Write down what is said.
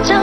좀